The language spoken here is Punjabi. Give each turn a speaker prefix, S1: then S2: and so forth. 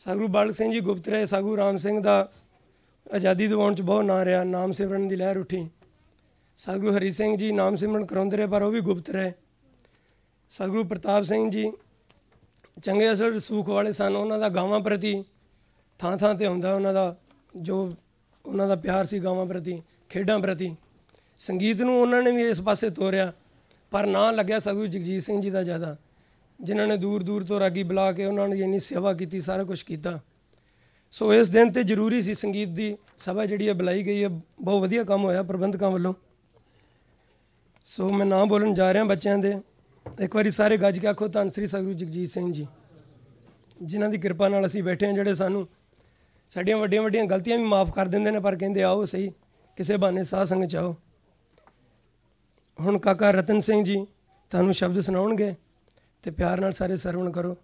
S1: ਸਾਗੂ ਬਾਲਕ ਸਿੰਘ ਜੀ ਗੁਪਤ ਰਹੇ ਸਾਗੂ ਰਾਮ ਸਿੰਘ ਦਾ ਆਜ਼ਾਦੀ ਦਿਵਾਉਣ ਚ ਬਹੁਤ ਨਾਂ ਰਿਹਾ, ਨਾਮ ਸਿਮਰਨ ਦੀ ਲਹਿਰ ਉੱਠੀ। ਸਾਗੂ ਹਰੀ ਸਿੰਘ ਜੀ ਨਾਮ ਸਿਮਰਨ ਕਰਾਉਂਦੇ ਰਹੇ, ਪਰ ਉਹ ਵੀ ਗੁਪਤ ਰਹੇ। ਸਾਗੂ ਪ੍ਰਤਾਪ ਸਿੰਘ ਜੀ ਚੰਗੇ ਅਸਲ ਸੂਖ ਵਾਲੇ ਸਨ, ਉਹਨਾਂ ਦਾ ਗਾਵਾਂ ਪ੍ਰਤੀ ਥਾਂ ਥਾਂ ਤੇ ਹੁੰਦਾ, ਉਹਨਾਂ ਦਾ ਜੋ ਉਹਨਾਂ ਦਾ ਪਿਆਰ ਸੀ ਗਾਵਾਂ ਪ੍ਰਤੀ, ਖੇਡਾਂ ਪ੍ਰਤੀ। ਸੰਗੀਤ ਨੂੰ ਉਹਨਾਂ ਨੇ ਵੀ ਇਸ ਪਾਸੇ ਤੋਰਿਆ, ਪਰ ਨਾ ਲੱਗਿਆ ਸਗੂ ਜਗਜੀਤ ਸਿੰਘ ਜੀ ਦਾ ਜ਼ਿਆਦਾ। ਜਿਨ੍ਹਾਂ ਨੇ ਦੂਰ ਦੂਰ ਤੋਂ ਰਾਗੀ ਬੁਲਾ ਕੇ ਉਹਨਾਂ ਨੇ ਇੰਨੀ ਸੇਵਾ ਕੀਤੀ, ਸਾਰਾ ਕੁਝ ਕੀਤਾ। ਸੋ ਇਸ ਦਿਨ ਤੇ ਜ਼ਰੂਰੀ ਸੀ ਸੰਗੀਤ ਦੀ ਸਭਾ ਜਿਹੜੀ ਹੈ ਬੁਲਾਈ ਗਈ ਹੈ। ਬਹੁਤ ਵਧੀਆ ਕੰਮ ਹੋਇਆ ਪ੍ਰਬੰਧਕਾਂ ਵੱਲੋਂ। ਸੋ ਮੈਂ ਨਾਂ ਬੋਲਣ ਜਾ ਰਿਹਾ ਬੱਚਿਆਂ ਦੇ। ਇੱਕ ਵਾਰੀ ਸਾਰੇ ਗੱਜ ਕੇ ਆਖੋ ਧੰਨ ਸ੍ਰੀ ਸਤਿਗੁਰੂ ਜਗਜੀਤ ਸਿੰਘ ਜੀ, ਜਿਨ੍ਹਾਂ ਦੀ ਕਿਰਪਾ ਨਾਲ ਅਸੀਂ ਬੈਠੇ ਹਾਂ ਜਿਹੜੇ ਸਾਨੂੰ ਸਾਡੀਆਂ ਵੱਡੀਆਂ ਵੱਡੀਆਂ ਗਲਤੀਆਂ ਵੀ ਮਾਫ ਕਰ ਦਿੰਦੇ ਨੇ, ਪਰ ਕਹਿੰਦੇ ਆਓ ਸਹੀ, ਕਿਸੇ ਬਹਾਨੇ ਸਾਧ ਸੰਗ ਚ ਹੁਣ ਕਾਕਾ ਰਤਨ ਸਿੰਘ ਜੀ ਤੁਹਾਨੂੰ ਸ਼ਬਦ ਸੁਣਾਉਣਗੇ। ਅਤੇ ਪਿਆਰ ਨਾਲ ਸਾਰੇ ਸਰਵਣ ਕਰੋ।